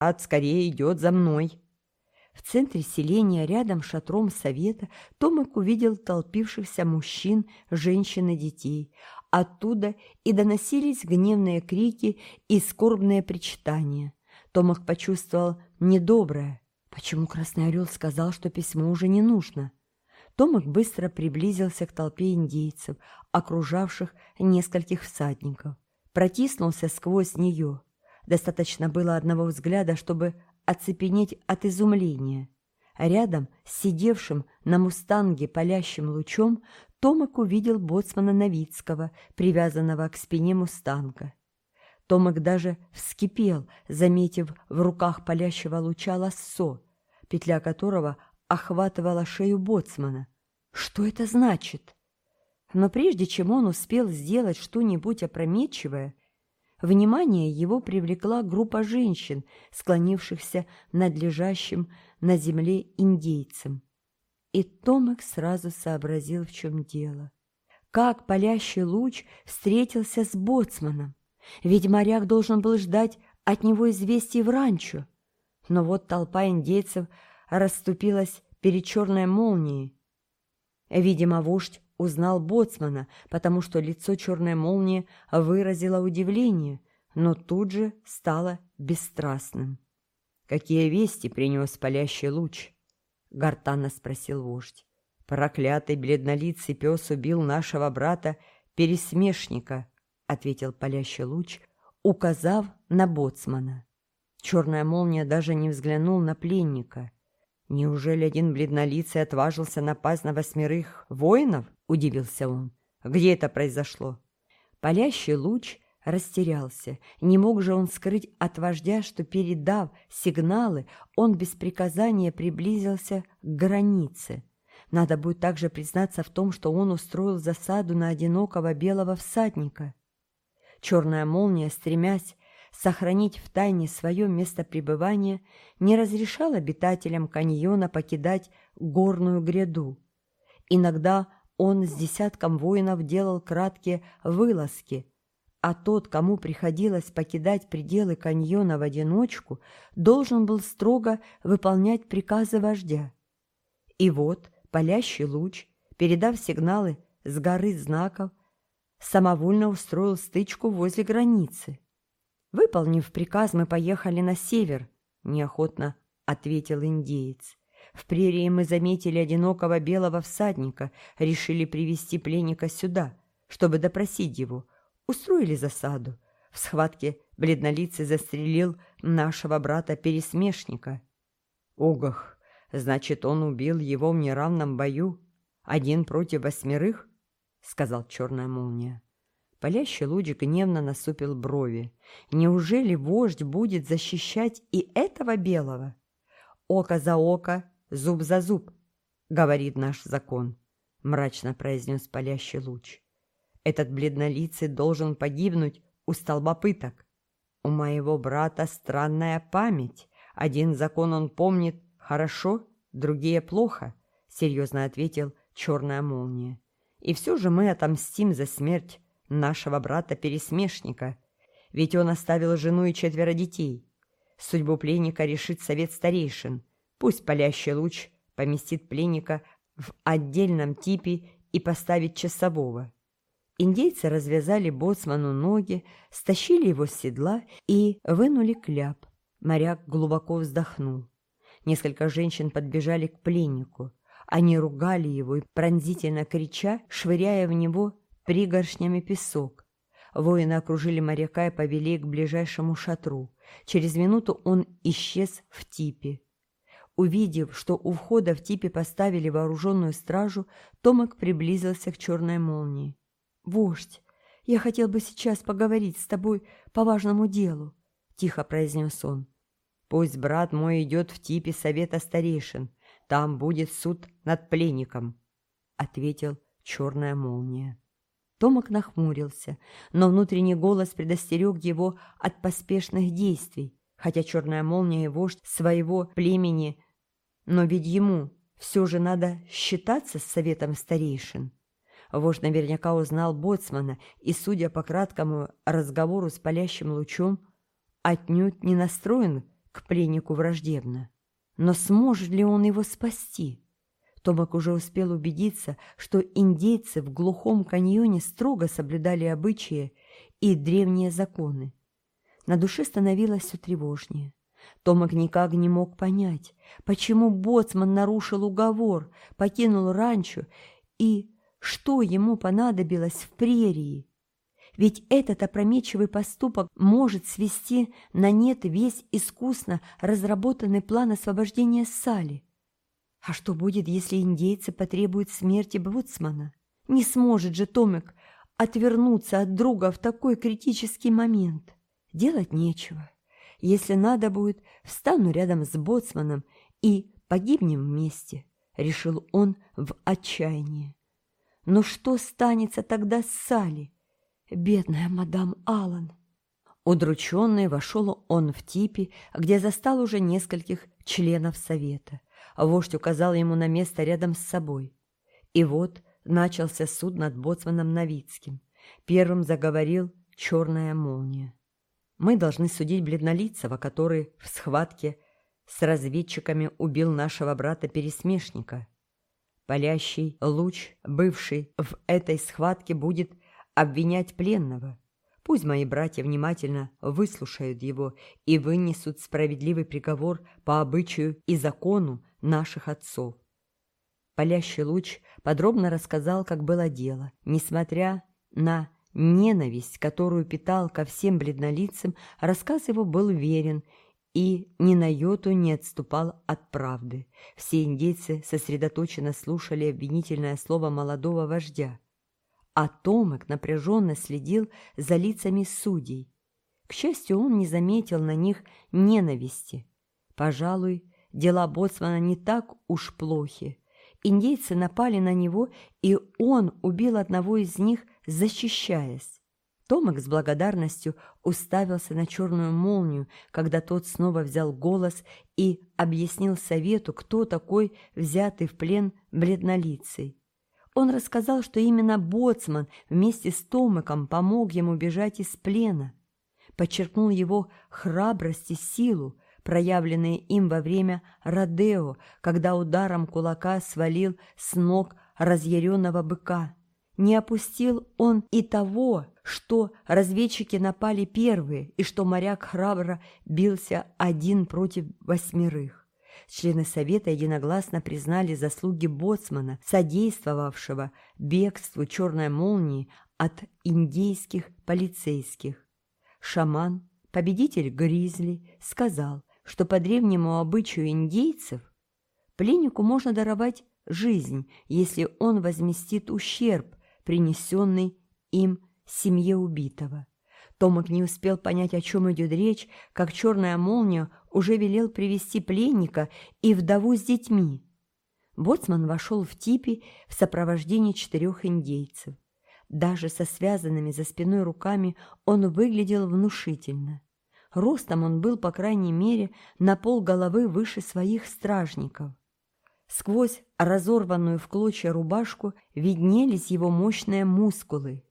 ад скорее идет за мной!» В центре селения, рядом с шатром совета, Томак увидел толпившихся мужчин, женщин и детей. Оттуда и доносились гневные крики и скорбные причитания. Томах почувствовал недоброе. Почему Красный Орел сказал, что письмо уже не нужно? Томах быстро приблизился к толпе индейцев, окружавших нескольких всадников. Протиснулся сквозь нее. Достаточно было одного взгляда, чтобы оцепенеть от изумления. Рядом с сидевшим на мустанге палящим лучом Томик увидел боцмана Новицкого, привязанного к спине мустанга. Томик даже вскипел, заметив в руках палящего луча лассо, петля которого охватывала шею боцмана. Что это значит? Но прежде чем он успел сделать что-нибудь опрометчивое, Внимание его привлекла группа женщин, склонившихся над лежащим на земле индейцем. И Томек сразу сообразил, в чем дело. Как палящий луч встретился с боцманом. Ведь моряк должен был ждать от него известий в ранчо. Но вот толпа индейцев расступилась перед черной молнией. Видимо, вождь узнал боцмана, потому что лицо черной молнии выразило удивление, но тут же стало бесстрастным. «Какие вести принес палящий луч?» — гортанно спросил вождь. «Проклятый бледнолицый пес убил нашего брата-пересмешника», — ответил палящий луч, указав на боцмана. Черная молния даже не взглянул на пленника — Неужели один бледнолицый отважился напасть на восьмерых воинов? удивился он. «Где это произошло?» Палящий луч растерялся. Не мог же он скрыть от вождя, что, передав сигналы, он без приказания приблизился к границе. Надо будет также признаться в том, что он устроил засаду на одинокого белого всадника. Черная молния, стремясь сохранить в тайне свое место пребывания, не разрешал обитателям каньона покидать горную гряду. Иногда он с десятком воинов делал краткие вылазки, а тот, кому приходилось покидать пределы каньона в одиночку, должен был строго выполнять приказы вождя. И вот палящий луч, передав сигналы с горы знаков, самовольно устроил стычку возле границы. Выполнив приказ, мы поехали на север, неохотно ответил индеец. В прерии мы заметили одинокого белого всадника, решили привести пленника сюда, чтобы допросить его. Устроили засаду. В схватке бледнолицый застрелил нашего брата-пересмешника. Огах, значит, он убил его в неравном бою. Один против восьмерых, сказал черная молния. Палящий луч гневно насупил брови. «Неужели вождь будет защищать и этого белого?» «Око за око, зуб за зуб, говорит наш закон, мрачно произнес палящий луч. Этот бледнолицый должен погибнуть у столба пыток. У моего брата странная память. Один закон он помнит хорошо, другие плохо, серьезно ответил черная молния. И все же мы отомстим за смерть нашего брата-пересмешника, ведь он оставил жену и четверо детей. Судьбу пленника решит совет старейшин. Пусть палящий луч поместит пленника в отдельном типе и поставит часового. Индейцы развязали боцману ноги, стащили его с седла и вынули кляп. Моряк глубоко вздохнул. Несколько женщин подбежали к пленнику. Они ругали его и, пронзительно крича, швыряя в него пригоршнями песок. Воины окружили моряка и повели к ближайшему шатру. Через минуту он исчез в типе. Увидев, что у входа в типе поставили вооруженную стражу, Томак приблизился к черной молнии. «Вождь, я хотел бы сейчас поговорить с тобой по важному делу», — тихо произнес он. «Пусть брат мой идет в типе совета старейшин. Там будет суд над пленником», — ответил черная молния. Томак нахмурился, но внутренний голос предостерег его от поспешных действий, хотя черная молния и вождь своего племени но ведь ему все же надо считаться с советом старейшин. Вождь наверняка узнал Боцмана и, судя по краткому разговору с палящим лучом, отнюдь не настроен к пленнику враждебно. Но сможет ли он его спасти? Томак уже успел убедиться, что индейцы в глухом каньоне строго соблюдали обычаи и древние законы. На душе становилось все тревожнее. Томак никак не мог понять, почему Боцман нарушил уговор, покинул ранчо и что ему понадобилось в прерии. Ведь этот опрометчивый поступок может свести на нет весь искусно разработанный план освобождения Сали. А что будет, если индейцы потребуют смерти Боцмана? Не сможет же Томик отвернуться от друга в такой критический момент. Делать нечего. Если надо будет, встану рядом с боцманом и погибнем вместе», — решил он в отчаянии. «Но что станется тогда с Салли? Бедная мадам Аллан!» Удрученный вошел он в типи, где застал уже нескольких членов совета. Вождь указал ему на место рядом с собой. И вот начался суд над боцманом Новицким. Первым заговорил черная молния. Мы должны судить бледнолицего, который в схватке с разведчиками убил нашего брата-пересмешника. Палящий луч, бывший в этой схватке, будет обвинять пленного. Пусть мои братья внимательно выслушают его и вынесут справедливый приговор по обычаю и закону наших отцов. Палящий луч подробно рассказал, как было дело, несмотря на Ненависть, которую питал ко всем бледнолицам, рассказ его был верен и ни на йоту не отступал от правды. Все индейцы сосредоточенно слушали обвинительное слово молодого вождя. А Томек напряженно следил за лицами судей. К счастью, он не заметил на них ненависти. Пожалуй, дела Боцмана не так уж плохи. Индейцы напали на него, и он убил одного из них защищаясь. Томик с благодарностью уставился на черную молнию, когда тот снова взял голос и объяснил совету, кто такой взятый в плен бледнолицей. Он рассказал, что именно Боцман вместе с Томиком помог ему бежать из плена, подчеркнул его храбрость и силу, проявленные им во время Родео, когда ударом кулака свалил с ног разъяренного быка не опустил он и того, что разведчики напали первые и что моряк храбро бился один против восьмерых. Члены Совета единогласно признали заслуги Боцмана, содействовавшего бегству черной молнии от индейских полицейских. Шаман, победитель Гризли, сказал, что по древнему обычаю индейцев пленнику можно даровать жизнь, если он возместит ущерб, принесенный им семье убитого. Томик не успел понять, о чем идет речь, как черная молния уже велел привести пленника и вдову с детьми. Боцман вошел в типи в сопровождении четырех индейцев. Даже со связанными за спиной руками он выглядел внушительно. Ростом он был, по крайней мере, на пол головы выше своих стражников. Сквозь разорванную в клочья рубашку виднелись его мощные мускулы.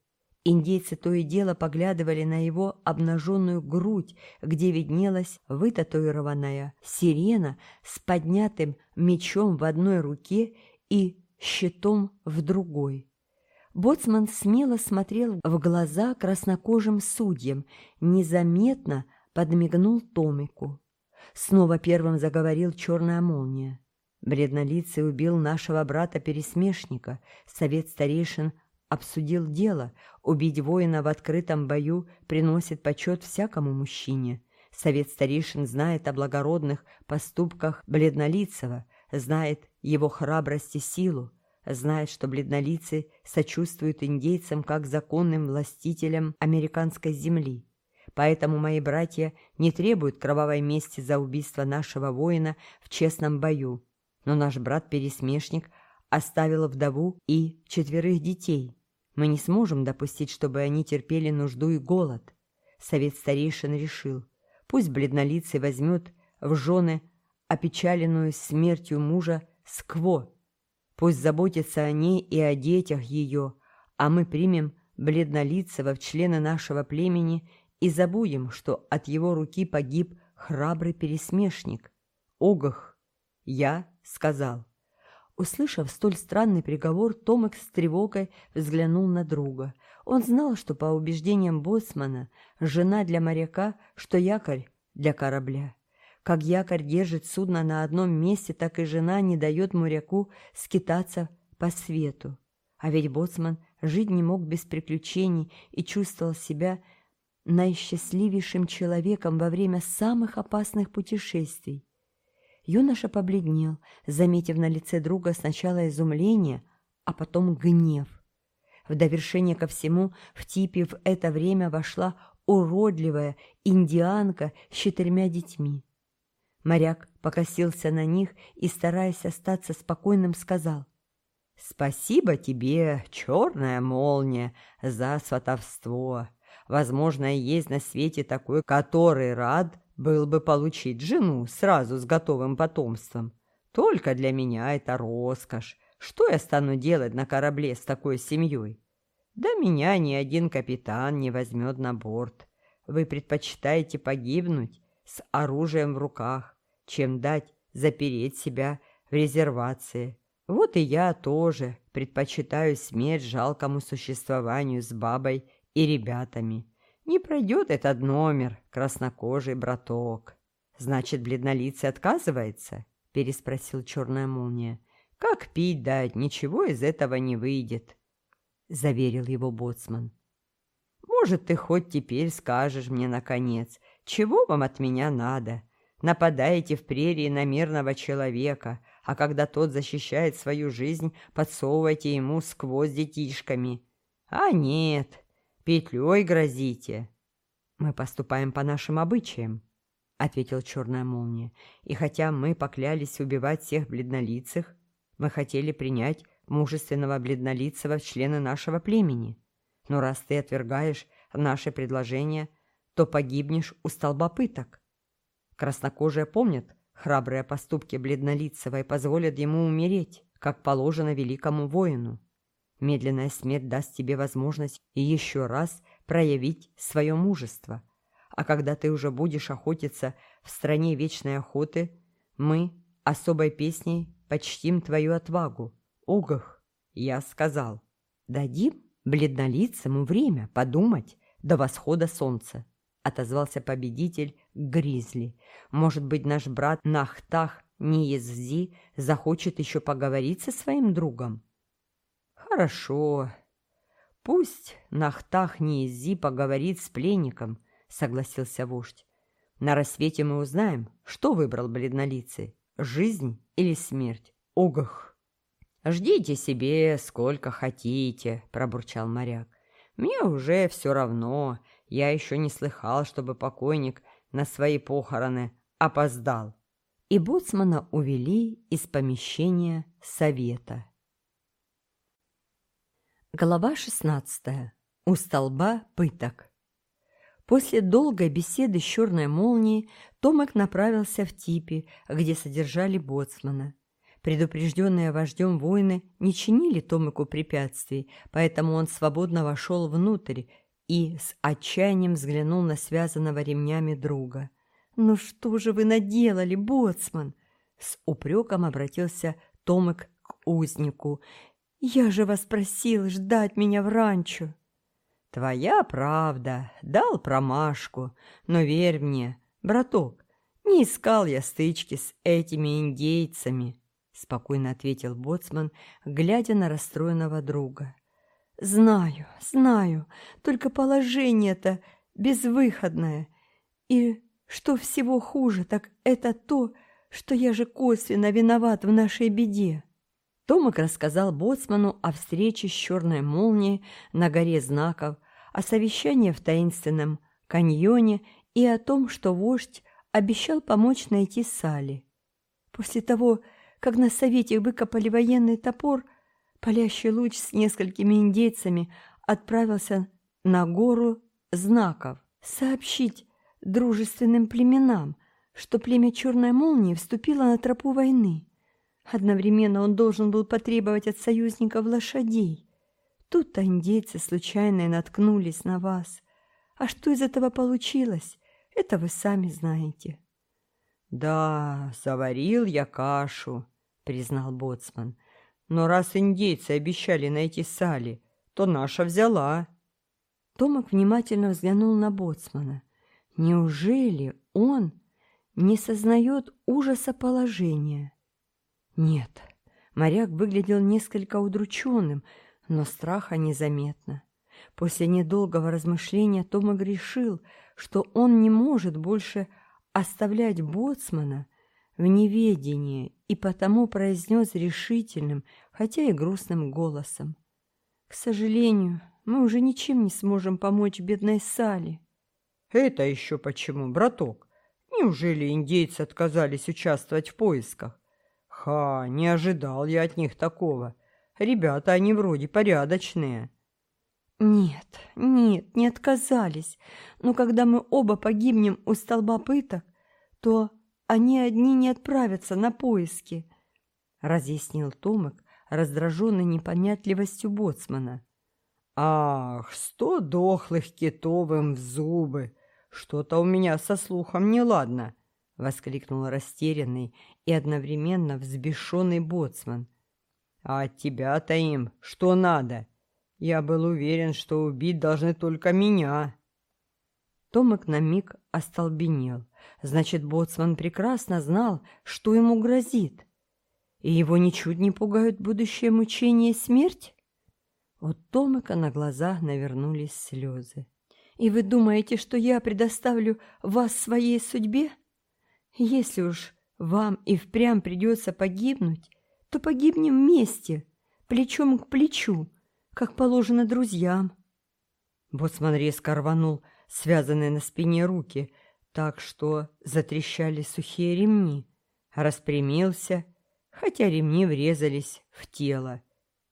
Индейцы то и дело поглядывали на его обнаженную грудь, где виднелась вытатуированная сирена с поднятым мечом в одной руке и щитом в другой. Боцман смело смотрел в глаза краснокожим судьям, незаметно подмигнул Томику. Снова первым заговорил черная молния. Бледно убил нашего брата-пересмешника, совет старейшин обсудил дело, убить воина в открытом бою приносит почет всякому мужчине. Совет старейшин знает о благородных поступках бледнолицего, знает его храбрость и силу, знает, что бледнолицы сочувствуют индейцам как законным властителям американской земли. Поэтому мои братья не требуют кровавой мести за убийство нашего воина в честном бою, но наш брат-пересмешник оставил вдову и четверых детей. Мы не сможем допустить, чтобы они терпели нужду и голод. Совет старейшин решил, пусть бледнолицый возьмет в жены опечаленную смертью мужа Скво. Пусть заботится о ней и о детях ее, а мы примем бледнолицего в члены нашего племени и забудем, что от его руки погиб храбрый пересмешник. Огах! Я сказал. Услышав столь странный приговор, Томик с тревогой взглянул на друга. Он знал, что по убеждениям боцмана жена для моряка, что якорь для корабля. Как якорь держит судно на одном месте, так и жена не дает моряку скитаться по свету. А ведь боцман жить не мог без приключений и чувствовал себя наисчастливейшим человеком во время самых опасных путешествий. Юноша побледнел, заметив на лице друга сначала изумление, а потом гнев. В довершение ко всему в типе в это время вошла уродливая индианка с четырьмя детьми. Моряк покосился на них и, стараясь остаться спокойным, сказал «Спасибо тебе, черная молния, за сватовство. Возможно, есть на свете такой, который рад был бы получить жену сразу с готовым потомством. Только для меня это роскошь. Что я стану делать на корабле с такой семьей? Да меня ни один капитан не возьмет на борт. Вы предпочитаете погибнуть с оружием в руках, чем дать запереть себя в резервации. Вот и я тоже предпочитаю смерть жалкому существованию с бабой и ребятами не пройдет этот номер, краснокожий браток. Значит, бледнолицый отказывается? Переспросил черная молния. Как пить дать, ничего из этого не выйдет, заверил его боцман. Может, ты хоть теперь скажешь мне, наконец, чего вам от меня надо? Нападаете в прерии на мирного человека, а когда тот защищает свою жизнь, подсовывайте ему сквозь детишками. А нет, петлей грозите!» «Мы поступаем по нашим обычаям», — ответил черная молния. «И хотя мы поклялись убивать всех бледнолицых, мы хотели принять мужественного бледнолицего в члены нашего племени. Но раз ты отвергаешь наше предложение, то погибнешь у столба пыток. Краснокожие помнят храбрые поступки бледнолицего и позволят ему умереть, как положено великому воину». Медленная смерть даст тебе возможность еще раз проявить свое мужество. А когда ты уже будешь охотиться в стране вечной охоты, мы особой песней почтим твою отвагу. Угах, я сказал, дадим бледнолицему время подумать до восхода солнца. Отозвался победитель Гризли. Может быть, наш брат Нахтах Ниеззи захочет еще поговорить со своим другом? «Хорошо. Пусть нахтах Зи поговорит с пленником», — согласился вождь. «На рассвете мы узнаем, что выбрал бледнолицый — жизнь или смерть. Огах!» «Ждите себе сколько хотите», — пробурчал моряк. «Мне уже все равно. Я еще не слыхал, чтобы покойник на свои похороны опоздал». И боцмана увели из помещения совета. Глава 16. У столба пыток. После долгой беседы с черной молнией Томик направился в Типи, где содержали боцмана. Предупрежденные вождем воины не чинили Томику препятствий, поэтому он свободно вошел внутрь и с отчаянием взглянул на связанного ремнями друга. «Ну что же вы наделали, боцман?» С упреком обратился Томик к узнику, я же вас просил ждать меня в ранчо. Твоя правда, дал промашку, но верь мне, браток, не искал я стычки с этими индейцами, спокойно ответил боцман, глядя на расстроенного друга. Знаю, знаю, только положение-то безвыходное. И что всего хуже, так это то, что я же косвенно виноват в нашей беде. Томик рассказал Боцману о встрече с черной молнией на горе знаков, о совещании в таинственном каньоне и о том, что вождь обещал помочь найти Сали. После того, как на совете выкопали военный топор, палящий луч с несколькими индейцами отправился на гору знаков сообщить дружественным племенам, что племя Черной Молнии вступило на тропу войны. Одновременно он должен был потребовать от союзников лошадей. тут индейцы случайно и наткнулись на вас. А что из этого получилось, это вы сами знаете. «Да, заварил я кашу», — признал Боцман. «Но раз индейцы обещали найти Сали, то наша взяла». Томак внимательно взглянул на Боцмана. Неужели он не сознает ужаса положения? Нет, моряк выглядел несколько удрученным, но страха незаметно. После недолгого размышления Томаг решил, что он не может больше оставлять боцмана в неведении и потому произнес решительным, хотя и грустным голосом. «К сожалению, мы уже ничем не сможем помочь бедной Сали». «Это еще почему, браток? Неужели индейцы отказались участвовать в поисках? Ха, не ожидал я от них такого. Ребята, они вроде порядочные. Нет, нет, не отказались. Но когда мы оба погибнем у столба пыток, то они одни не отправятся на поиски, разъяснил Томик, раздраженный непонятливостью боцмана. Ах, сто дохлых китовым в зубы! Что-то у меня со слухом неладно воскликнул растерянный и одновременно взбешенный боцман. «А от тебя-то им что надо? Я был уверен, что убить должны только меня». Томик на миг остолбенел. Значит, боцман прекрасно знал, что ему грозит. И его ничуть не пугают будущее мучение и смерть? У Томика на глазах навернулись слезы. «И вы думаете, что я предоставлю вас своей судьбе?» Если уж вам и впрямь придется погибнуть, то погибнем вместе, плечом к плечу, как положено друзьям. Боцман резко рванул связанные на спине руки, так что затрещали сухие ремни. Распрямился, хотя ремни врезались в тело,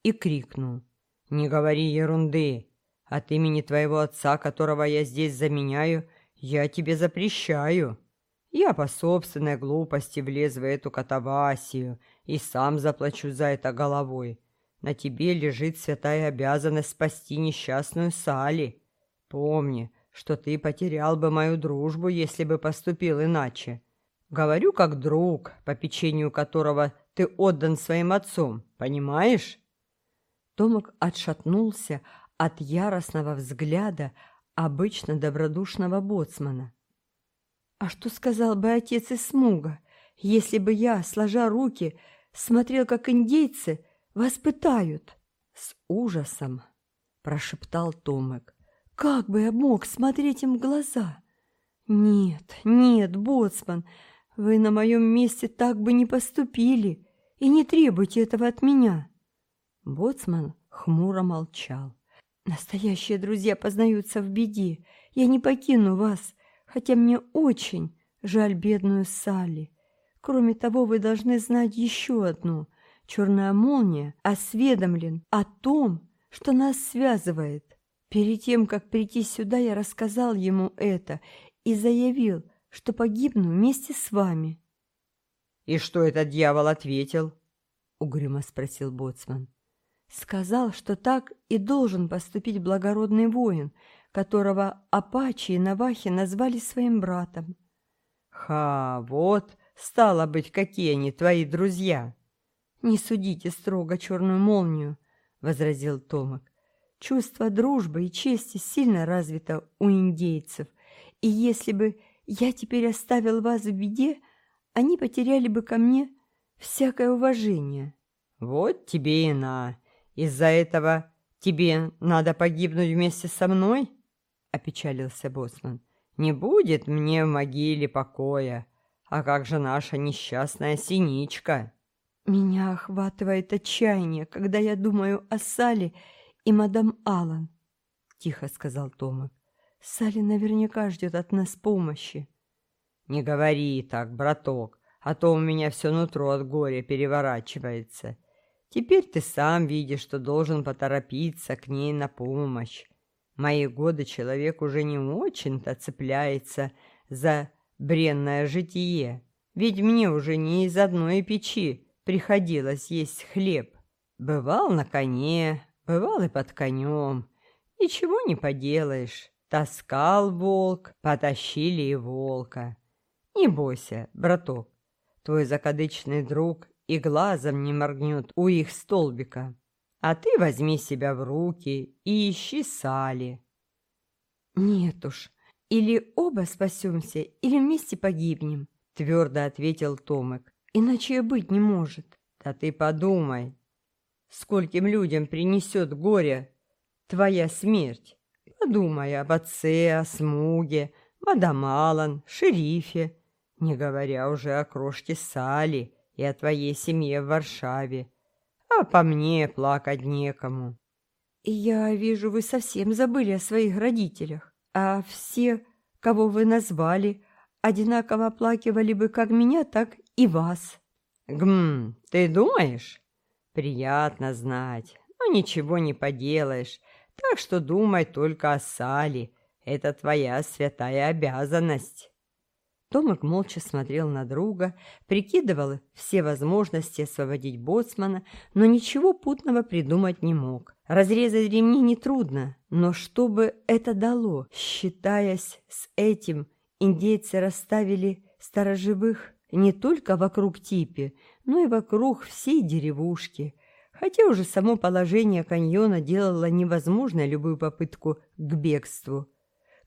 и крикнул. «Не говори ерунды! От имени твоего отца, которого я здесь заменяю, я тебе запрещаю!» Я по собственной глупости влез в эту катавасию и сам заплачу за это головой. На тебе лежит святая обязанность спасти несчастную Сали. Помни, что ты потерял бы мою дружбу, если бы поступил иначе. Говорю как друг, по печенью которого ты отдан своим отцом, понимаешь?» Томик отшатнулся от яростного взгляда обычно добродушного боцмана. «А что сказал бы отец из Смуга, если бы я, сложа руки, смотрел, как индейцы вас пытают?» С ужасом прошептал Томек. Как бы я мог смотреть им в глаза? Нет, нет, боцман, вы на моем месте так бы не поступили, и не требуйте этого от меня. Боцман хмуро молчал. Настоящие друзья познаются в беде. Я не покину вас, хотя мне очень жаль бедную Салли. Кроме того, вы должны знать еще одну. Черная молния осведомлен о том, что нас связывает. Перед тем, как прийти сюда, я рассказал ему это и заявил, что погибну вместе с вами». «И что этот дьявол ответил?» — угрюмо спросил Боцман. «Сказал, что так и должен поступить благородный воин, которого Апачи и Навахи назвали своим братом. «Ха, вот, стало быть, какие они твои друзья!» «Не судите строго черную молнию», — возразил Томак. «Чувство дружбы и чести сильно развито у индейцев, и если бы я теперь оставил вас в беде, они потеряли бы ко мне всякое уважение». «Вот тебе и на! Из-за этого тебе надо погибнуть вместе со мной?» — опечалился Боцман. «Не будет мне в могиле покоя. А как же наша несчастная синичка?» «Меня охватывает отчаяние, когда я думаю о Сале и мадам Аллан», — тихо сказал Томак. Сале наверняка ждет от нас помощи». «Не говори так, браток, а то у меня все нутро от горя переворачивается. Теперь ты сам видишь, что должен поторопиться к ней на помощь мои годы человек уже не очень-то цепляется за бренное житие, ведь мне уже не из одной печи приходилось есть хлеб. Бывал на коне, бывал и под конем. Ничего не поделаешь. Таскал волк, потащили и волка. Не бойся, браток, твой закадычный друг и глазом не моргнет у их столбика а ты возьми себя в руки и ищи Сали. Нет уж, или оба спасемся, или вместе погибнем, твердо ответил Томек. Иначе быть не может. Да ты подумай, скольким людям принесет горе твоя смерть. Подумай об отце, о смуге, мадам Аллан, шерифе, не говоря уже о крошке Сали и о твоей семье в Варшаве а по мне плакать некому». «Я вижу, вы совсем забыли о своих родителях, а все, кого вы назвали, одинаково оплакивали бы как меня, так и вас». «Гм, ты думаешь?» «Приятно знать, но ничего не поделаешь, так что думай только о Сале, это твоя святая обязанность». Томик молча смотрел на друга, прикидывал все возможности освободить боцмана, но ничего путного придумать не мог. Разрезать ремни нетрудно, но что бы это дало? Считаясь с этим, индейцы расставили сторожевых не только вокруг Типи, но и вокруг всей деревушки, хотя уже само положение каньона делало невозможной любую попытку к бегству.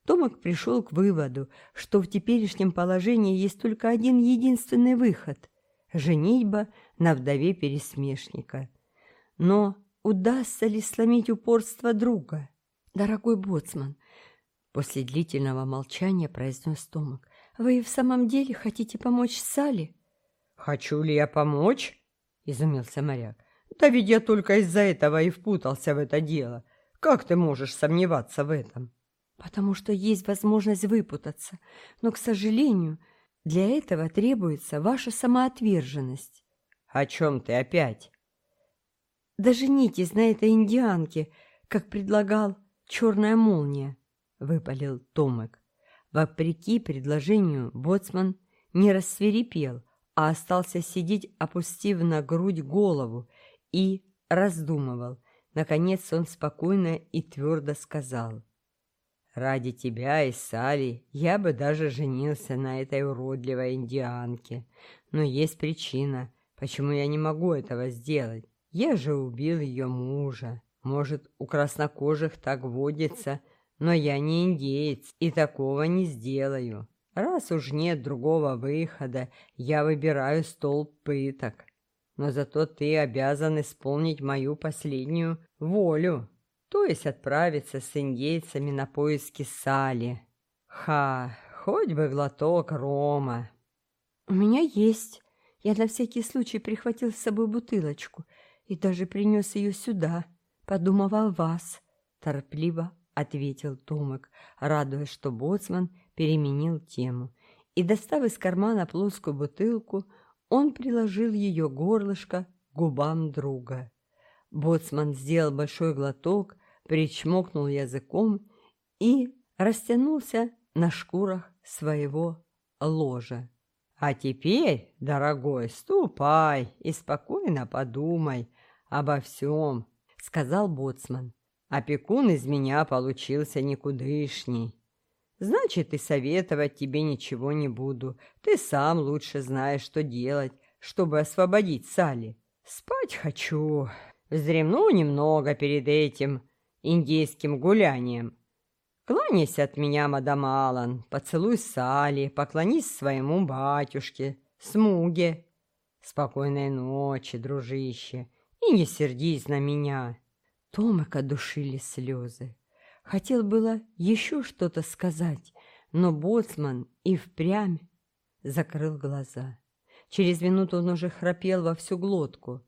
Томик пришел к выводу, что в теперешнем положении есть только один единственный выход – женитьба на вдове пересмешника. Но удастся ли сломить упорство друга? «Дорогой боцман», – после длительного молчания произнес Томик, «вы и в самом деле хотите помочь Сали? «Хочу ли я помочь?» – изумился моряк. «Да ведь я только из-за этого и впутался в это дело. Как ты можешь сомневаться в этом?» потому что есть возможность выпутаться, но, к сожалению, для этого требуется ваша самоотверженность. О чем ты опять? Доженитесь на этой индианке, как предлагал черная молния, выпалил Томек. Вопреки предложению боцман не рассверепел, а остался сидеть, опустив на грудь голову, и раздумывал. Наконец он спокойно и твердо сказал — Ради тебя и Сали я бы даже женился на этой уродливой индианке. Но есть причина, почему я не могу этого сделать. Я же убил ее мужа. Может, у краснокожих так водится, но я не индеец и такого не сделаю. Раз уж нет другого выхода, я выбираю столб пыток. Но зато ты обязан исполнить мою последнюю волю то есть отправиться с индейцами на поиски Сали. Ха, хоть бы глоток рома. У меня есть. Я на всякий случай прихватил с собой бутылочку и даже принес ее сюда, подумав о вас, торопливо ответил Томик, радуясь, что боцман переменил тему. И, достав из кармана плоскую бутылку, он приложил ее горлышко к губам друга. Боцман сделал большой глоток, причмокнул языком и растянулся на шкурах своего ложа. «А теперь, дорогой, ступай и спокойно подумай обо всем», — сказал боцман. «Опекун из меня получился никудышний. Значит, и советовать тебе ничего не буду. Ты сам лучше знаешь, что делать, чтобы освободить Сали. Спать хочу. Вздремну немного перед этим, индейским гулянием. Кланяйся от меня, мадам Аллан, поцелуй Салли, поклонись своему батюшке, Смуге. Спокойной ночи, дружище, и не сердись на меня. Томик одушили слезы. Хотел было еще что-то сказать, но боцман и впрямь закрыл глаза. Через минуту он уже храпел во всю глотку.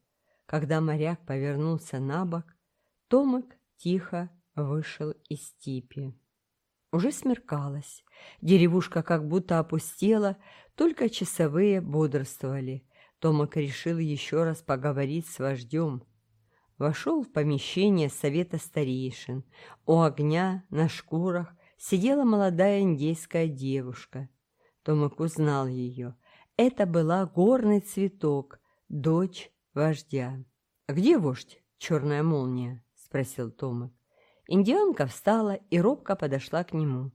Когда моряк повернулся на бок, Томик тихо вышел из степи. Уже смеркалось, деревушка как будто опустела, только часовые бодрствовали. Томак решил еще раз поговорить с вождем. Вошел в помещение совета старейшин. У огня на шкурах сидела молодая индейская девушка. Томак узнал ее. Это была горный цветок, дочь вождя. «Где вождь, черная молния?» спросил Томик. Индианка встала и робко подошла к нему.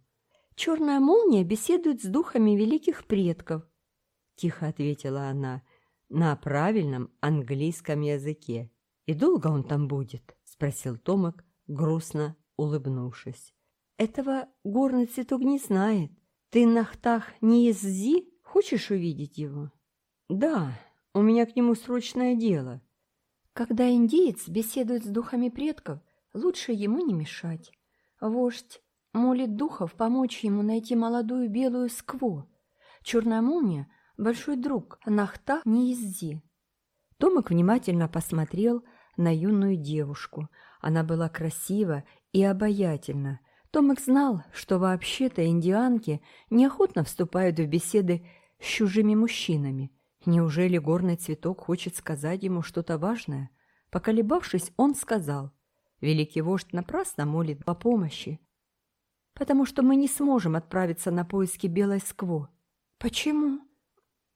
«Черная молния беседует с духами великих предков», — тихо ответила она на правильном английском языке. «И долго он там будет?» — спросил Томик, грустно улыбнувшись. «Этого горный цветок не знает. Ты нахтах не иззи? Хочешь увидеть его?» «Да, у меня к нему срочное дело», когда да беседует с духами предков, лучше ему не мешать. Вождь молит духов помочь ему найти молодую белую скво. Черная молния – большой друг Нахта Нииззи. Томик внимательно посмотрел на юную девушку. Она была красива и обаятельна. Томик знал, что вообще-то индианки неохотно вступают в беседы с чужими мужчинами – Неужели горный цветок хочет сказать ему что-то важное? Поколебавшись, он сказал, «Великий вождь напрасно молит о помощи, потому что мы не сможем отправиться на поиски Белой Скво». «Почему?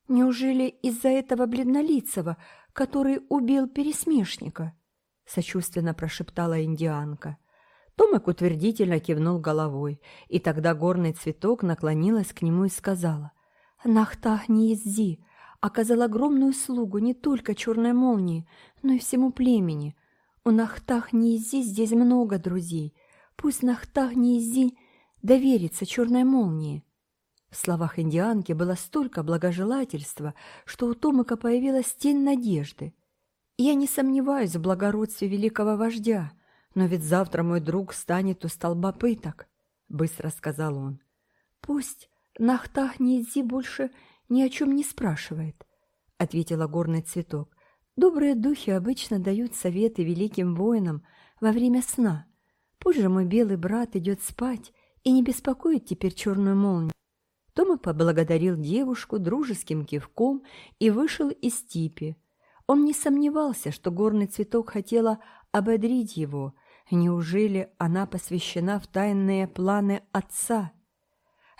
Неужели из-за этого бледнолицего, который убил пересмешника?» сочувственно прошептала индианка. Томек утвердительно кивнул головой, и тогда горный цветок наклонилась к нему и сказала, «Нахтах не иззи!» оказал огромную услугу не только черной молнии, но и всему племени. У Нахтах-Низи здесь много друзей. Пусть Нахтах-Низи доверится черной молнии. В словах индианки было столько благожелательства, что у Томика появилась тень надежды. «Я не сомневаюсь в благородстве великого вождя, но ведь завтра мой друг станет у столба пыток», — быстро сказал он. «Пусть Нахтах-Низи больше ни о чем не спрашивает», — ответила горный цветок. «Добрые духи обычно дают советы великим воинам во время сна. Пусть же мой белый брат идет спать и не беспокоит теперь черную молнию». Тома поблагодарил девушку дружеским кивком и вышел из типи. Он не сомневался, что горный цветок хотела ободрить его. Неужели она посвящена в тайные планы отца?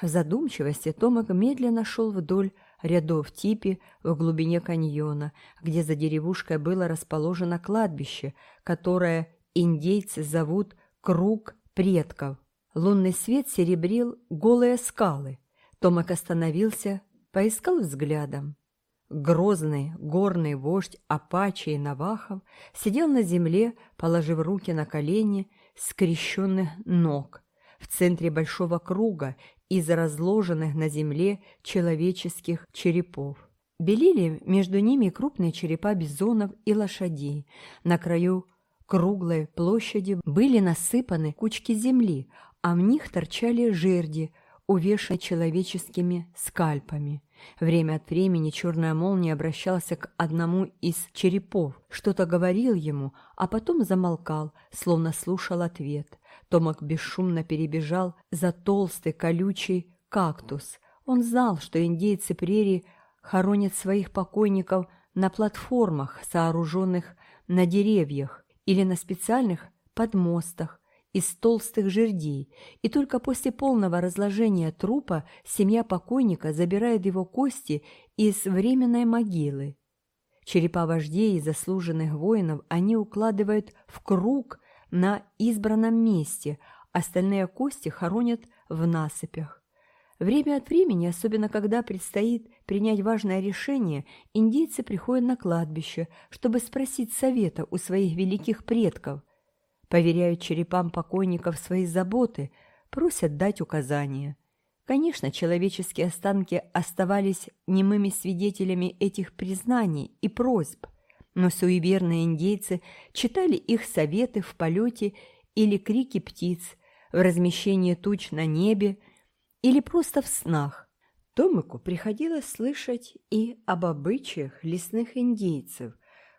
Задум задумчивости Томак медленно шел вдоль рядов типи в глубине каньона, где за деревушкой было расположено кладбище, которое индейцы зовут «Круг предков». Лунный свет серебрил голые скалы. Томак остановился, поискал взглядом. Грозный горный вождь Апачи и Навахов сидел на земле, положив руки на колени, скрещенных ног. В центре большого круга из разложенных на земле человеческих черепов. Белили между ними крупные черепа бизонов и лошадей. На краю круглой площади были насыпаны кучки земли, а в них торчали жерди, увешанные человеческими скальпами. Время от времени черная молния обращался к одному из черепов, что-то говорил ему, а потом замолкал, словно слушал ответ. Томак бесшумно перебежал за толстый колючий кактус. Он знал, что индейцы прерии хоронят своих покойников на платформах, сооруженных на деревьях или на специальных подмостах, из толстых жердей, и только после полного разложения трупа семья покойника забирает его кости из временной могилы. Черепа вождей и заслуженных воинов они укладывают в круг на избранном месте, остальные кости хоронят в насыпях. Время от времени, особенно когда предстоит принять важное решение, индейцы приходят на кладбище, чтобы спросить совета у своих великих предков – поверяют черепам покойников свои заботы, просят дать указания. Конечно, человеческие останки оставались немыми свидетелями этих признаний и просьб, но суеверные индейцы читали их советы в полете или крики птиц, в размещении туч на небе или просто в снах. Томику приходилось слышать и об обычаях лесных индейцев,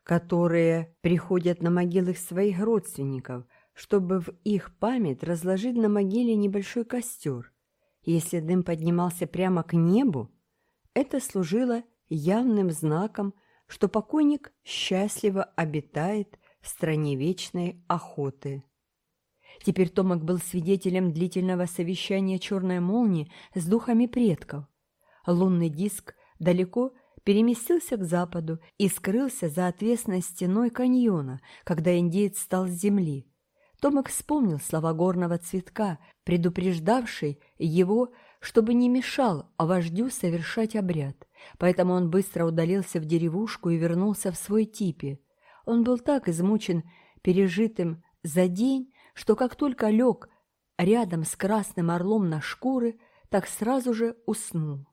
которые приходят на могилы своих родственников, чтобы в их память разложить на могиле небольшой костер. Если дым поднимался прямо к небу, это служило явным знаком, что покойник счастливо обитает в стране вечной охоты. Теперь Томак был свидетелем длительного совещания черной молнии с духами предков. Лунный диск далеко переместился к западу и скрылся за отвесной стеной каньона, когда индеец стал с земли. Томик вспомнил слова горного цветка, предупреждавший его, чтобы не мешал а вождю совершать обряд. Поэтому он быстро удалился в деревушку и вернулся в свой типе. Он был так измучен пережитым за день, что как только лег рядом с красным орлом на шкуры, так сразу же уснул.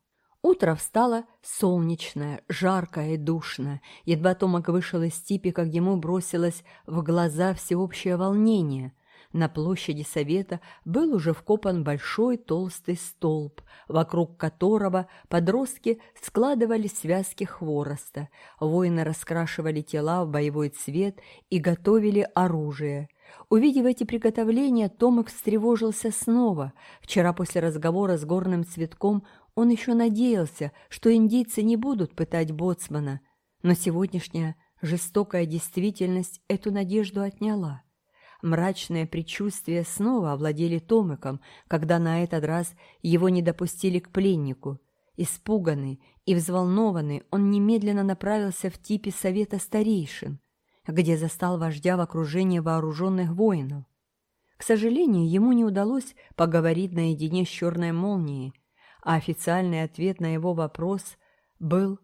Утро встало солнечное, жаркое и душно. Едва Томак вышел из типи, как ему бросилось в глаза всеобщее волнение. На площади совета был уже вкопан большой толстый столб, вокруг которого подростки складывали связки хвороста. Воины раскрашивали тела в боевой цвет и готовили оружие. Увидев эти приготовления, Томик встревожился снова. Вчера после разговора с горным цветком он еще надеялся, что индийцы не будут пытать боцмана, но сегодняшняя жестокая действительность эту надежду отняла. Мрачное предчувствие снова овладели Томиком, когда на этот раз его не допустили к пленнику. Испуганный и взволнованный, он немедленно направился в типе совета старейшин, где застал вождя в окружении вооруженных воинов. К сожалению, ему не удалось поговорить наедине с черной молнией, а официальный ответ на его вопрос был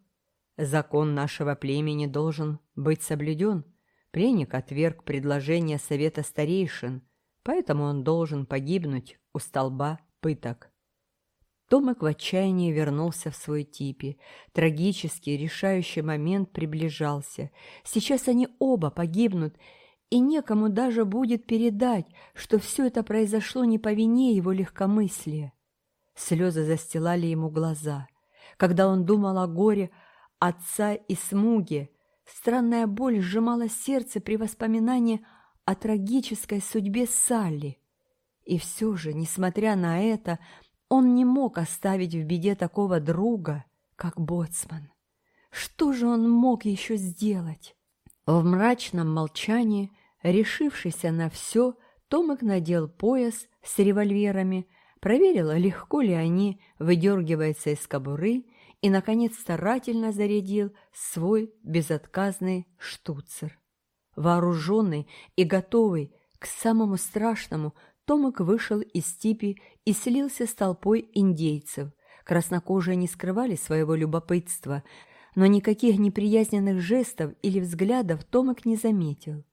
«Закон нашего племени должен быть соблюден». Пленник отверг предложение совета старейшин, поэтому он должен погибнуть у столба пыток. Томик в отчаянии вернулся в свой типе. Трагический, решающий момент приближался. Сейчас они оба погибнут, и некому даже будет передать, что все это произошло не по вине его легкомыслия. Слезы застилали ему глаза. Когда он думал о горе отца и смуге, Странная боль сжимала сердце при воспоминании о трагической судьбе Салли. И все же, несмотря на это, он не мог оставить в беде такого друга, как Боцман. Что же он мог еще сделать? В мрачном молчании, решившийся на все, Томик надел пояс с револьверами, проверила, легко ли они выдергиваются из кобуры, и, наконец, старательно зарядил свой безотказный штуцер. Вооруженный и готовый к самому страшному, Томик вышел из степи и слился с толпой индейцев. Краснокожие не скрывали своего любопытства, но никаких неприязненных жестов или взглядов Томик не заметил.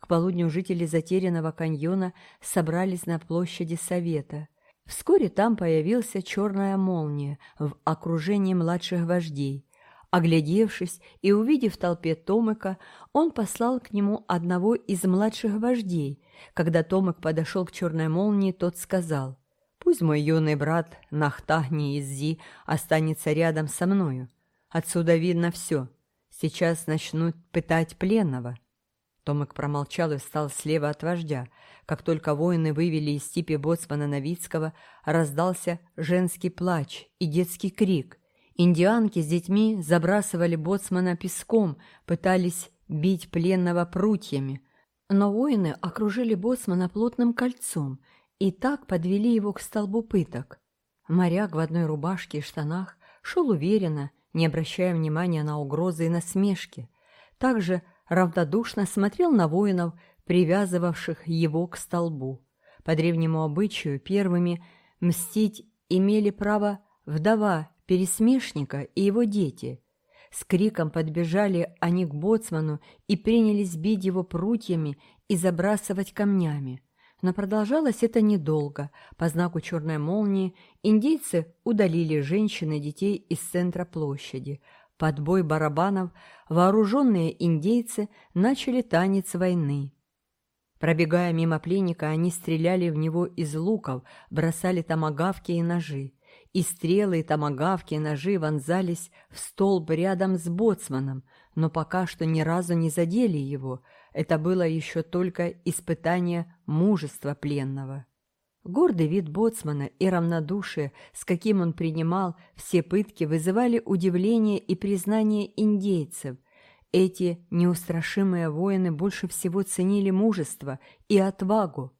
К полудню жители затерянного каньона собрались на площади Совета. Вскоре там появился черная молния в окружении младших вождей. Оглядевшись и увидев в толпе Томыка, он послал к нему одного из младших вождей. Когда Томык подошел к черной молнии, тот сказал, «Пусть мой юный брат Нахтагни Иззи останется рядом со мною. Отсюда видно все. Сейчас начнут пытать пленного». Томик промолчал и встал слева от вождя. Как только воины вывели из степи боцмана Новицкого, раздался женский плач и детский крик. Индианки с детьми забрасывали боцмана песком, пытались бить пленного прутьями. Но воины окружили боцмана плотным кольцом и так подвели его к столбу пыток. Моряк в одной рубашке и штанах шел уверенно, не обращая внимания на угрозы и насмешки. Также равнодушно смотрел на воинов, привязывавших его к столбу. По древнему обычаю первыми мстить имели право вдова пересмешника и его дети. С криком подбежали они к боцману и принялись бить его прутьями и забрасывать камнями. Но продолжалось это недолго. По знаку черной молнии индейцы удалили женщин и детей из центра площади – под бой барабанов вооруженные индейцы начали танец войны. Пробегая мимо пленника, они стреляли в него из луков, бросали томагавки и ножи. И стрелы, и томагавки, и ножи вонзались в столб рядом с боцманом, но пока что ни разу не задели его. Это было еще только испытание мужества пленного. Гордый вид боцмана и равнодушие, с каким он принимал все пытки, вызывали удивление и признание индейцев. Эти неустрашимые воины больше всего ценили мужество и отвагу.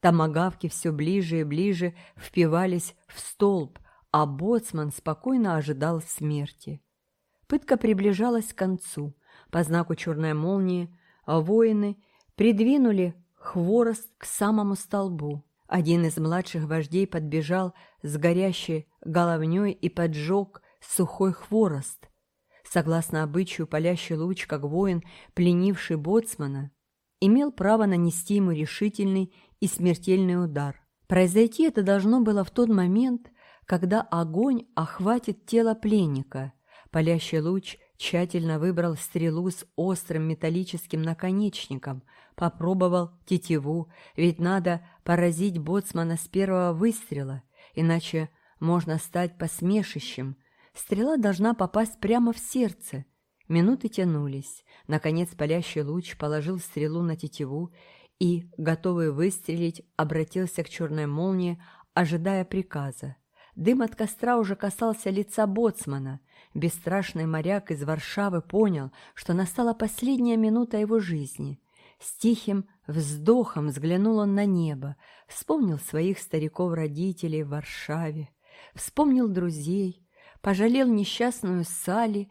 Томагавки все ближе и ближе впивались в столб, а боцман спокойно ожидал смерти. Пытка приближалась к концу. По знаку черной молнии воины придвинули хворост к самому столбу. Один из младших вождей подбежал с горящей головней и поджег сухой хворост. Согласно обычаю, палящий луч, как воин, пленивший боцмана, имел право нанести ему решительный и смертельный удар. Произойти это должно было в тот момент, когда огонь охватит тело пленника. Палящий луч тщательно выбрал стрелу с острым металлическим наконечником, попробовал тетиву, ведь надо поразить боцмана с первого выстрела, иначе можно стать посмешищем. Стрела должна попасть прямо в сердце. Минуты тянулись. Наконец палящий луч положил стрелу на тетиву и, готовый выстрелить, обратился к черной молнии, ожидая приказа. Дым от костра уже касался лица боцмана. Бесстрашный моряк из Варшавы понял, что настала последняя минута его жизни – стихим вздохом взглянул он на небо, вспомнил своих стариков-родителей в Варшаве, вспомнил друзей, пожалел несчастную Сали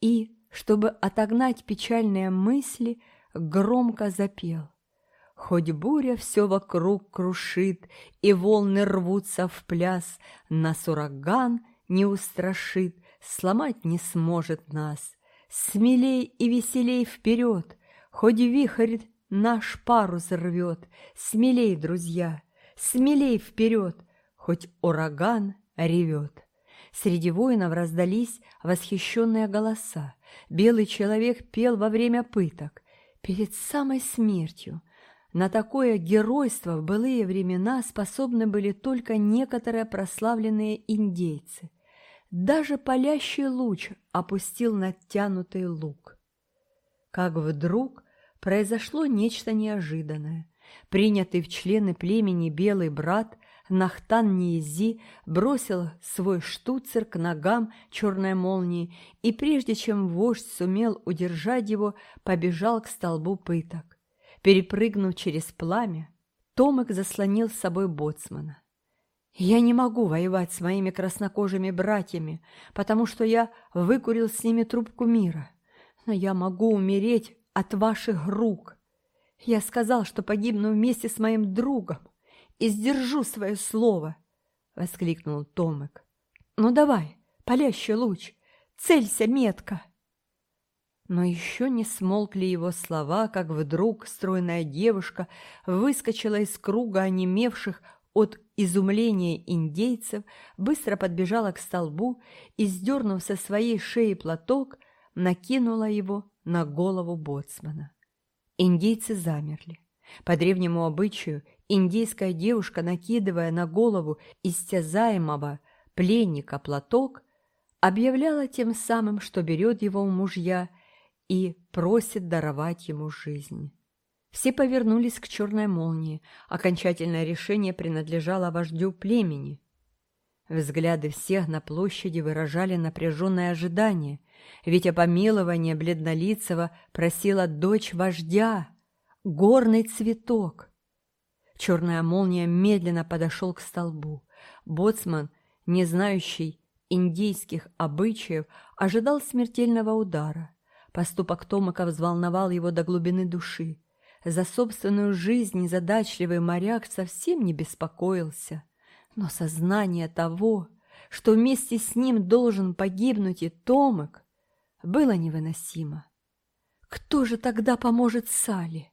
и, чтобы отогнать печальные мысли, громко запел. Хоть буря все вокруг крушит, и волны рвутся в пляс, нас ураган не устрашит, сломать не сможет нас. Смелей и веселей вперед! Хоть вихрь наш парус рвет, Смелей, друзья, смелей вперед, Хоть ураган ревет. Среди воинов раздались восхищенные голоса. Белый человек пел во время пыток. Перед самой смертью на такое геройство в былые времена способны были только некоторые прославленные индейцы. Даже палящий луч опустил натянутый лук. Как вдруг произошло нечто неожиданное. Принятый в члены племени белый брат Нахтан Ниези бросил свой штуцер к ногам черной молнии и, прежде чем вождь сумел удержать его, побежал к столбу пыток. Перепрыгнув через пламя, Томик заслонил с собой боцмана. «Я не могу воевать с моими краснокожими братьями, потому что я выкурил с ними трубку мира. Но я могу умереть от ваших рук. Я сказал, что погибну вместе с моим другом и сдержу свое слово, — воскликнул Томек. Ну давай, палящий луч, целься метко! Но еще не смолкли его слова, как вдруг стройная девушка выскочила из круга онемевших от изумления индейцев, быстро подбежала к столбу и, сдернув со своей шеи платок, накинула его на голову боцмана. Индейцы замерли. По древнему обычаю индейская девушка, накидывая на голову истязаемого пленника платок, объявляла тем самым, что берет его у мужья и просит даровать ему жизнь. Все повернулись к черной молнии, окончательное решение принадлежало вождю племени. Взгляды всех на площади выражали напряженное ожидание, ведь о помиловании бледнолицего просила дочь вождя, горный цветок. Черная молния медленно подошел к столбу. Боцман, не знающий индийских обычаев, ожидал смертельного удара. Поступок Томака взволновал его до глубины души. За собственную жизнь незадачливый моряк совсем не беспокоился. Но сознание того, что вместе с ним должен погибнуть и Томак, было невыносимо. Кто же тогда поможет Сали?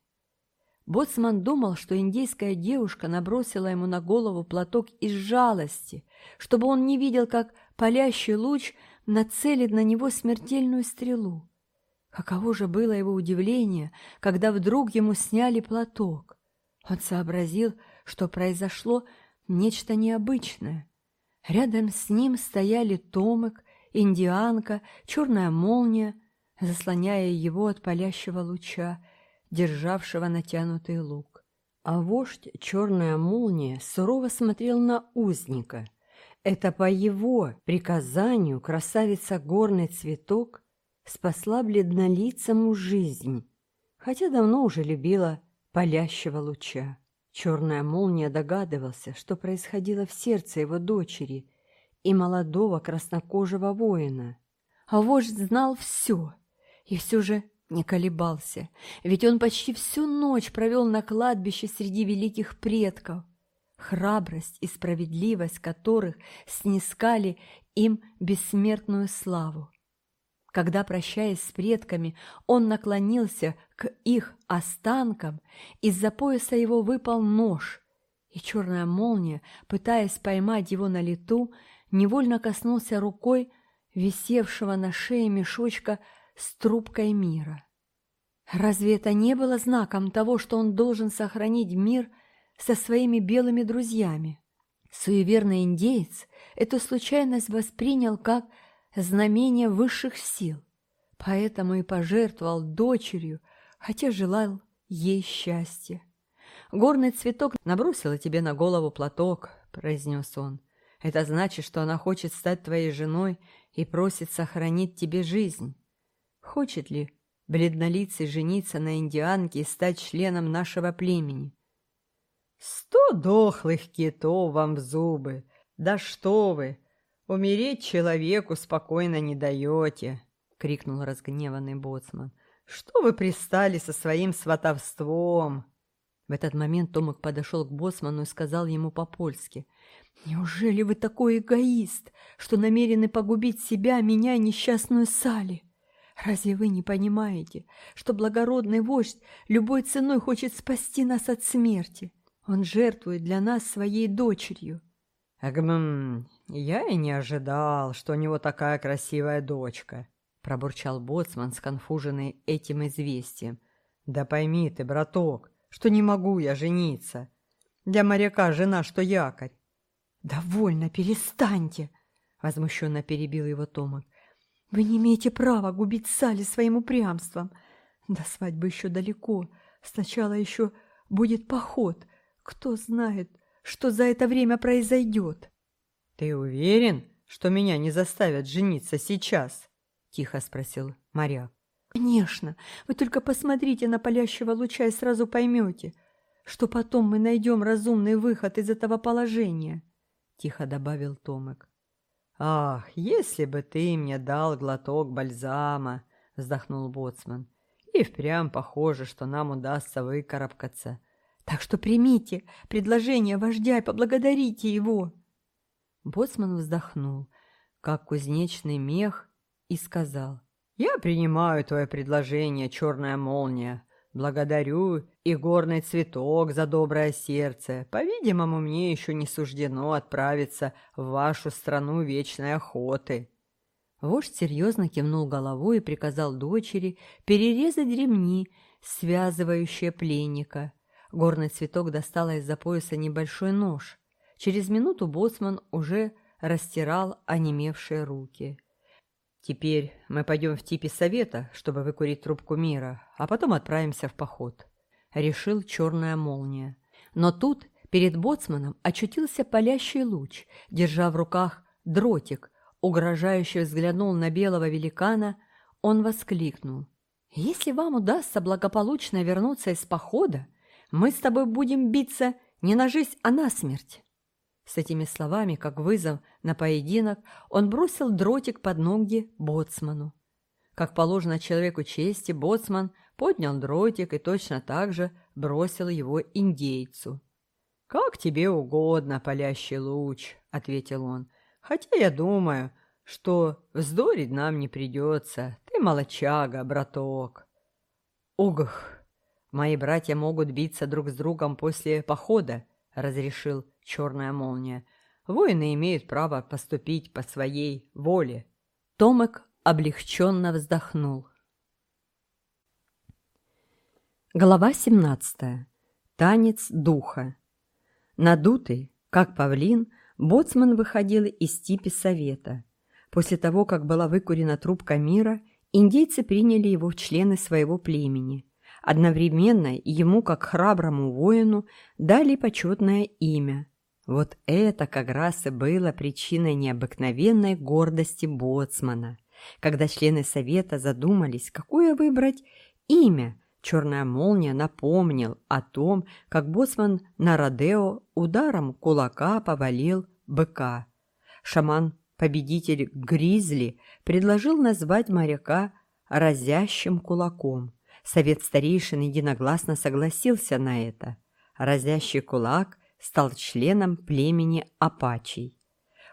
Боцман думал, что индейская девушка набросила ему на голову платок из жалости, чтобы он не видел, как палящий луч нацелит на него смертельную стрелу. Каково же было его удивление, когда вдруг ему сняли платок. Он сообразил, что произошло нечто необычное. Рядом с ним стояли Томик, индианка, черная молния, заслоняя его от палящего луча, державшего натянутый лук. А вождь черная молния сурово смотрел на узника. Это по его приказанию красавица горный цветок спасла бледнолицему жизнь, хотя давно уже любила палящего луча. Черная молния догадывался, что происходило в сердце его дочери, и молодого краснокожего воина. А Вождь знал все и все же не колебался, ведь он почти всю ночь провел на кладбище среди великих предков, храбрость и справедливость которых снискали им бессмертную славу. Когда, прощаясь с предками, он наклонился к их останкам, из-за пояса его выпал нож, и черная молния, пытаясь поймать его на лету, невольно коснулся рукой висевшего на шее мешочка с трубкой мира. Разве это не было знаком того, что он должен сохранить мир со своими белыми друзьями? Суеверный индеец эту случайность воспринял как знамение высших сил, поэтому и пожертвовал дочерью, хотя желал ей счастья. «Горный цветок набросила тебе на голову платок», — произнес он. Это значит, что она хочет стать твоей женой и просит сохранить тебе жизнь. Хочет ли бледнолицый жениться на индианке и стать членом нашего племени? Сто дохлых китов вам в зубы! Да что вы! Умереть человеку спокойно не даете! — крикнул разгневанный боцман. «Что вы пристали со своим сватовством?» В этот момент Томик подошел к боссману и сказал ему по-польски. Неужели вы такой эгоист, что намерены погубить себя, меня, несчастную Сали? Разве вы не понимаете, что благородный вождь любой ценой хочет спасти нас от смерти? Он жертвует для нас своей дочерью. Агм, я и не ожидал, что у него такая красивая дочка, пробурчал боцман, сконфуженный этим известием. Да пойми ты, браток, что не могу я жениться. Для моряка жена, что якорь. «Довольно, перестаньте!» — возмущенно перебил его Томик. «Вы не имеете права губить Сали своим упрямством. До свадьбы еще далеко. Сначала еще будет поход. Кто знает, что за это время произойдет?» «Ты уверен, что меня не заставят жениться сейчас?» — тихо спросил моряк. «Конечно. Вы только посмотрите на палящего луча и сразу поймете, что потом мы найдем разумный выход из этого положения», — тихо добавил Томик. «Ах, если бы ты мне дал глоток бальзама!» — вздохнул Боцман. «И впрямь похоже, что нам удастся выкарабкаться. Так что примите предложение вождя и поблагодарите его!» Боцман вздохнул, как кузнечный мех, и сказал. «Я принимаю твое предложение, черная молния. Благодарю и горный цветок за доброе сердце. По-видимому, мне еще не суждено отправиться в вашу страну вечной охоты». Вождь серьезно кивнул головой и приказал дочери перерезать ремни, связывающие пленника. Горный цветок достала из-за пояса небольшой нож. Через минуту боцман уже растирал онемевшие руки. «Теперь мы пойдем в типе совета, чтобы выкурить трубку мира, а потом отправимся в поход» решил черная молния. Но тут перед боцманом очутился палящий луч, держа в руках дротик, угрожающе взглянул на белого великана, он воскликнул. «Если вам удастся благополучно вернуться из похода, мы с тобой будем биться не на жизнь, а на смерть». С этими словами, как вызов на поединок, он бросил дротик под ноги боцману. Как положено человеку чести, боцман поднял дротик и точно так же бросил его индейцу. «Как тебе угодно, палящий луч», — ответил он. «Хотя я думаю, что вздорить нам не придется. Ты молочага, браток». «Угх! Мои братья могут биться друг с другом после похода», — разрешил черная молния. «Воины имеют право поступить по своей воле». Томек облегченно вздохнул. Глава 17. Танец духа. Надутый, как павлин, боцман выходил из типи совета. После того, как была выкурена трубка мира, индейцы приняли его в члены своего племени. Одновременно ему, как храброму воину, дали почетное имя. Вот это как раз и было причиной необыкновенной гордости боцмана. Когда члены совета задумались, какое выбрать имя – Черная молния напомнил о том, как боцман Нарадео ударом кулака повалил быка. Шаман-победитель Гризли предложил назвать моряка «разящим кулаком». Совет старейшин единогласно согласился на это. «Разящий кулак» стал членом племени апачей.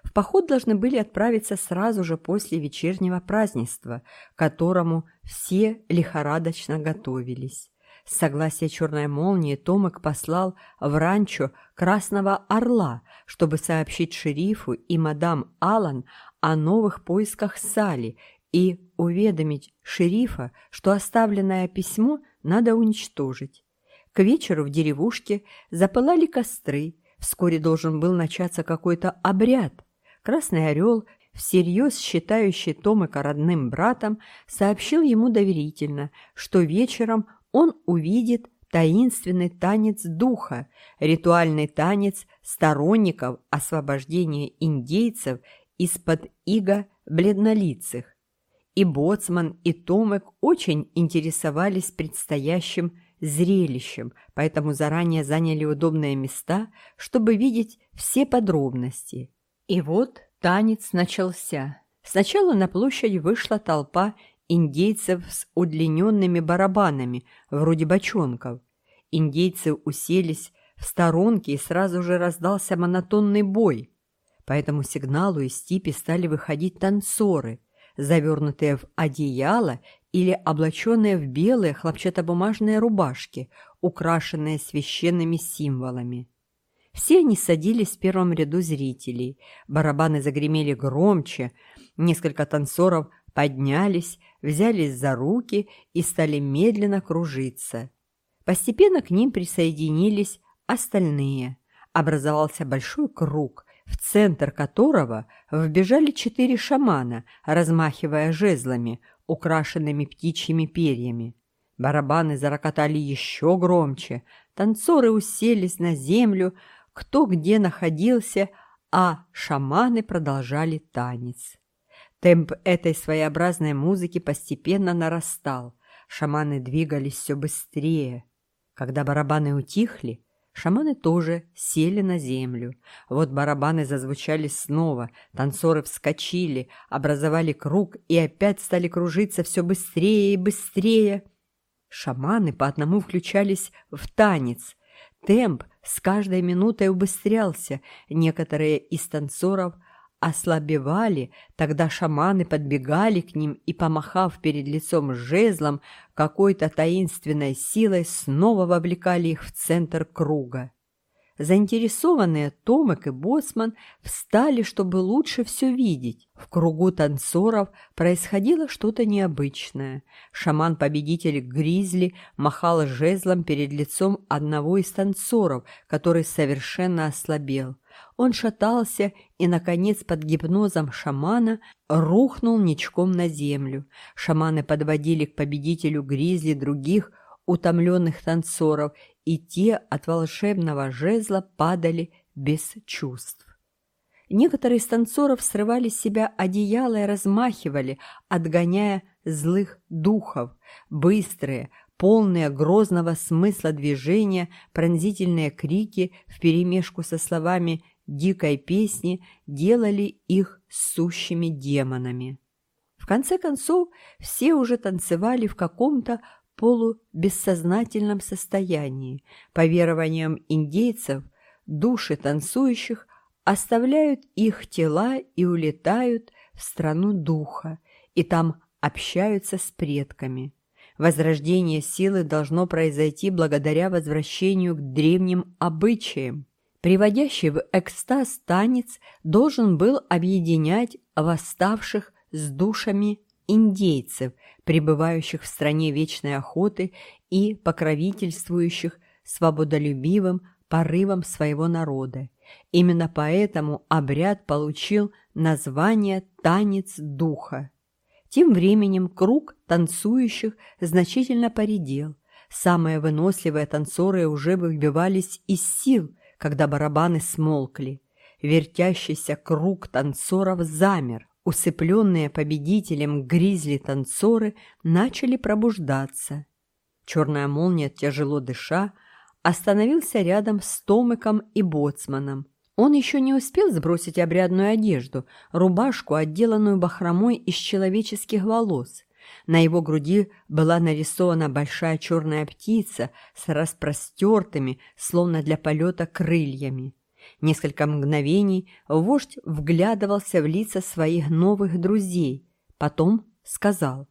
В поход должны были отправиться сразу же после вечернего празднества, к которому все лихорадочно готовились. С согласия черной молнии Томик послал в ранчо Красного Орла, чтобы сообщить шерифу и мадам Аллан о новых поисках Сали и уведомить шерифа, что оставленное письмо надо уничтожить. К вечеру в деревушке запылали костры, вскоре должен был начаться какой-то обряд. Красный Орел, всерьез считающий Томыка родным братом, сообщил ему доверительно, что вечером он увидит таинственный танец духа, ритуальный танец сторонников освобождения индейцев из-под иго бледнолицых. И Боцман, и Томек очень интересовались предстоящим зрелищем, поэтому заранее заняли удобные места, чтобы видеть все подробности. И вот танец начался. Сначала на площадь вышла толпа индейцев с удлиненными барабанами, вроде бочонков. Индейцы уселись в сторонке, и сразу же раздался монотонный бой. По этому сигналу из степи стали выходить танцоры, завернутые в одеяло или облаченные в белые хлопчатобумажные рубашки, украшенные священными символами. Все они садились в первом ряду зрителей. Барабаны загремели громче. Несколько танцоров поднялись, взялись за руки и стали медленно кружиться. Постепенно к ним присоединились остальные. Образовался большой круг, в центр которого вбежали четыре шамана, размахивая жезлами, украшенными птичьими перьями. Барабаны зарокотали еще громче, танцоры уселись на землю, кто где находился, а шаманы продолжали танец. Темп этой своеобразной музыки постепенно нарастал. Шаманы двигались все быстрее. Когда барабаны утихли, шаманы тоже сели на землю. Вот барабаны зазвучали снова, танцоры вскочили, образовали круг и опять стали кружиться все быстрее и быстрее. Шаманы по одному включались в танец. Темп – с каждой минутой убыстрялся. Некоторые из танцоров ослабевали, тогда шаманы подбегали к ним и, помахав перед лицом жезлом, какой-то таинственной силой снова вовлекали их в центр круга. Заинтересованные Томек и Боцман встали, чтобы лучше все видеть. В кругу танцоров происходило что-то необычное. Шаман-победитель Гризли махал жезлом перед лицом одного из танцоров, который совершенно ослабел. Он шатался и, наконец, под гипнозом шамана рухнул ничком на землю. Шаманы подводили к победителю Гризли других, утомленных танцоров, и те от волшебного жезла падали без чувств. Некоторые из танцоров срывали с себя одеяло и размахивали, отгоняя злых духов. Быстрые, полные грозного смысла движения, пронзительные крики вперемешку со словами дикой песни делали их сущими демонами. В конце концов, все уже танцевали в каком-то полубессознательном состоянии, по верованиям индейцев, души танцующих оставляют их тела и улетают в страну духа, и там общаются с предками. Возрождение силы должно произойти благодаря возвращению к древним обычаям. Приводящий в экстаз танец должен был объединять восставших с душами индейцев – пребывающих в стране вечной охоты и покровительствующих свободолюбивым порывам своего народа. Именно поэтому обряд получил название «Танец духа». Тем временем круг танцующих значительно поредел. Самые выносливые танцоры уже выбивались из сил, когда барабаны смолкли. Вертящийся круг танцоров замер, усыпленные победителем гризли танцоры начали пробуждаться. Черная молния, тяжело дыша, остановился рядом с Томиком и Боцманом. Он еще не успел сбросить обрядную одежду, рубашку, отделанную бахромой из человеческих волос. На его груди была нарисована большая черная птица с распростертыми, словно для полета, крыльями. Несколько мгновений вождь вглядывался в лица своих новых друзей, потом сказал.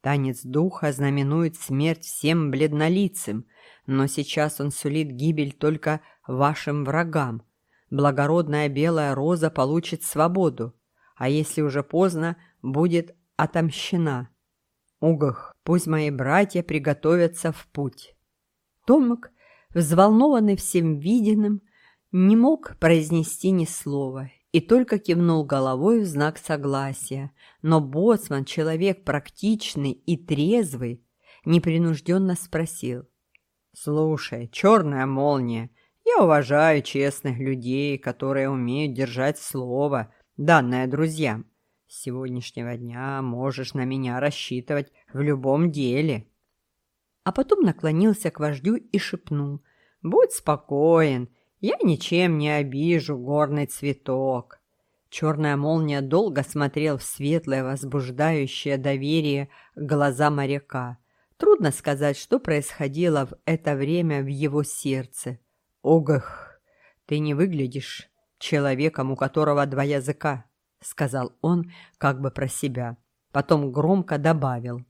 «Танец духа знаменует смерть всем бледнолицым, но сейчас он сулит гибель только вашим врагам. Благородная белая роза получит свободу, а если уже поздно, будет отомщена. Угах, пусть мои братья приготовятся в путь». Томок, взволнованный всем виденным, не мог произнести ни слова и только кивнул головой в знак согласия. Но боцман, человек практичный и трезвый, непринужденно спросил. «Слушай, черная молния, я уважаю честных людей, которые умеют держать слово, данное друзьям. С сегодняшнего дня можешь на меня рассчитывать в любом деле». А потом наклонился к вождю и шепнул. «Будь спокоен, я ничем не обижу горный цветок. Черная молния долго смотрел в светлое, возбуждающее доверие глаза моряка. Трудно сказать, что происходило в это время в его сердце. «Огах, ты не выглядишь человеком, у которого два языка», — сказал он как бы про себя. Потом громко добавил.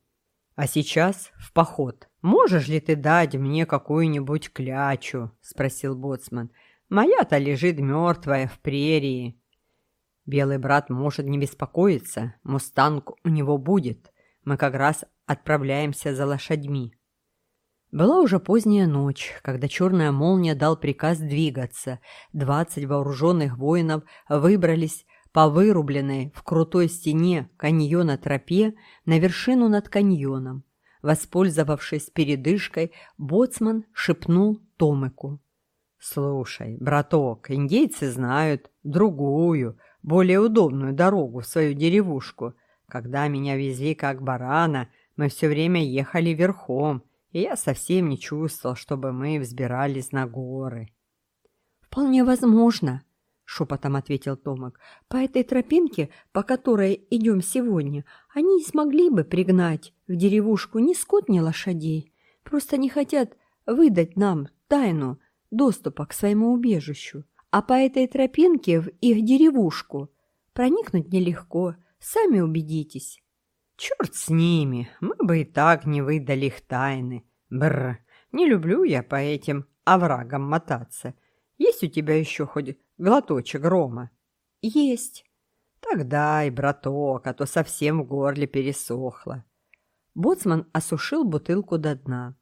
«А сейчас в поход». «Можешь ли ты дать мне какую-нибудь клячу?» — спросил Боцман. «Моя-то лежит мертвая в прерии». «Белый брат может не беспокоиться. Мустанг у него будет. Мы как раз отправляемся за лошадьми». Была уже поздняя ночь, когда черная молния дал приказ двигаться. Двадцать вооруженных воинов выбрались по вырубленной в крутой стене каньона тропе на вершину над каньоном воспользовавшись передышкой, боцман шепнул Томыку. «Слушай, браток, индейцы знают другую, более удобную дорогу в свою деревушку. Когда меня везли как барана, мы все время ехали верхом, и я совсем не чувствовал, чтобы мы взбирались на горы». «Вполне возможно», — шепотом ответил Томак. «По этой тропинке, по которой идем сегодня, они смогли бы пригнать в деревушку ни скот, ни лошадей, просто не хотят выдать нам тайну доступа к своему убежищу. А по этой тропинке в их деревушку проникнуть нелегко, сами убедитесь. Черт с ними, мы бы и так не выдали их тайны. Бррр, не люблю я по этим оврагам мотаться. Есть у тебя еще хоть глоточек рома? Есть. «Тогда и, браток, а то совсем в горле пересохло». Боцман осушил бутылку до дна.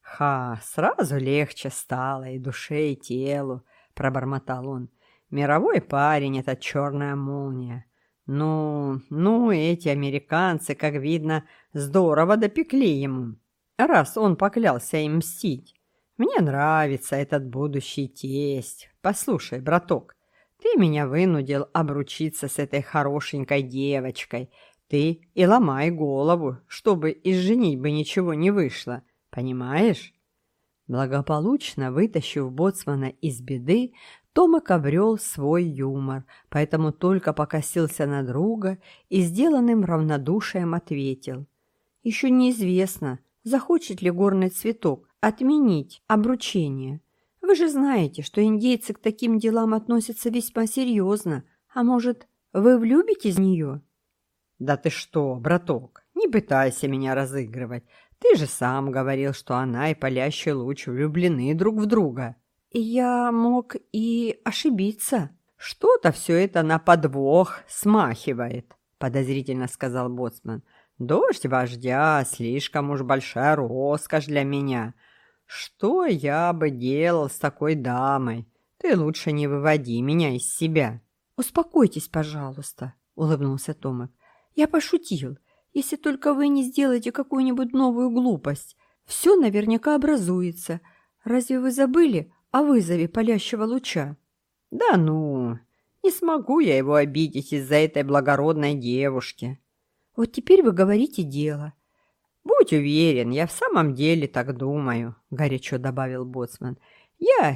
«Ха, сразу легче стало и душе, и телу», — пробормотал он. «Мировой парень — это черная молния. Ну, ну, эти американцы, как видно, здорово допекли ему, раз он поклялся им мстить. Мне нравится этот будущий тесть. Послушай, браток, ты меня вынудил обручиться с этой хорошенькой девочкой. Ты и ломай голову, чтобы из женитьбы ничего не вышло. Понимаешь?» Благополучно вытащив боцмана из беды, Томак обрел свой юмор, поэтому только покосился на друга и сделанным равнодушием ответил. «Еще неизвестно, захочет ли горный цветок отменить обручение. Вы же знаете, что индейцы к таким делам относятся весьма серьезно. А может, вы влюбитесь в нее?» «Да ты что, браток, не пытайся меня разыгрывать. Ты же сам говорил, что она и палящий луч влюблены друг в друга». «Я мог и ошибиться». «Что-то все это на подвох смахивает», — подозрительно сказал Боцман. «Дождь вождя слишком уж большая роскошь для меня. «Что я бы делал с такой дамой? Ты лучше не выводи меня из себя». «Успокойтесь, пожалуйста», — улыбнулся Томик. «Я пошутил. Если только вы не сделаете какую-нибудь новую глупость, все наверняка образуется. Разве вы забыли о вызове палящего луча?» «Да ну! Не смогу я его обидеть из-за этой благородной девушки!» «Вот теперь вы говорите дело.«Будь уверен, я в самом деле так думаю», — горячо добавил Боцман. «Я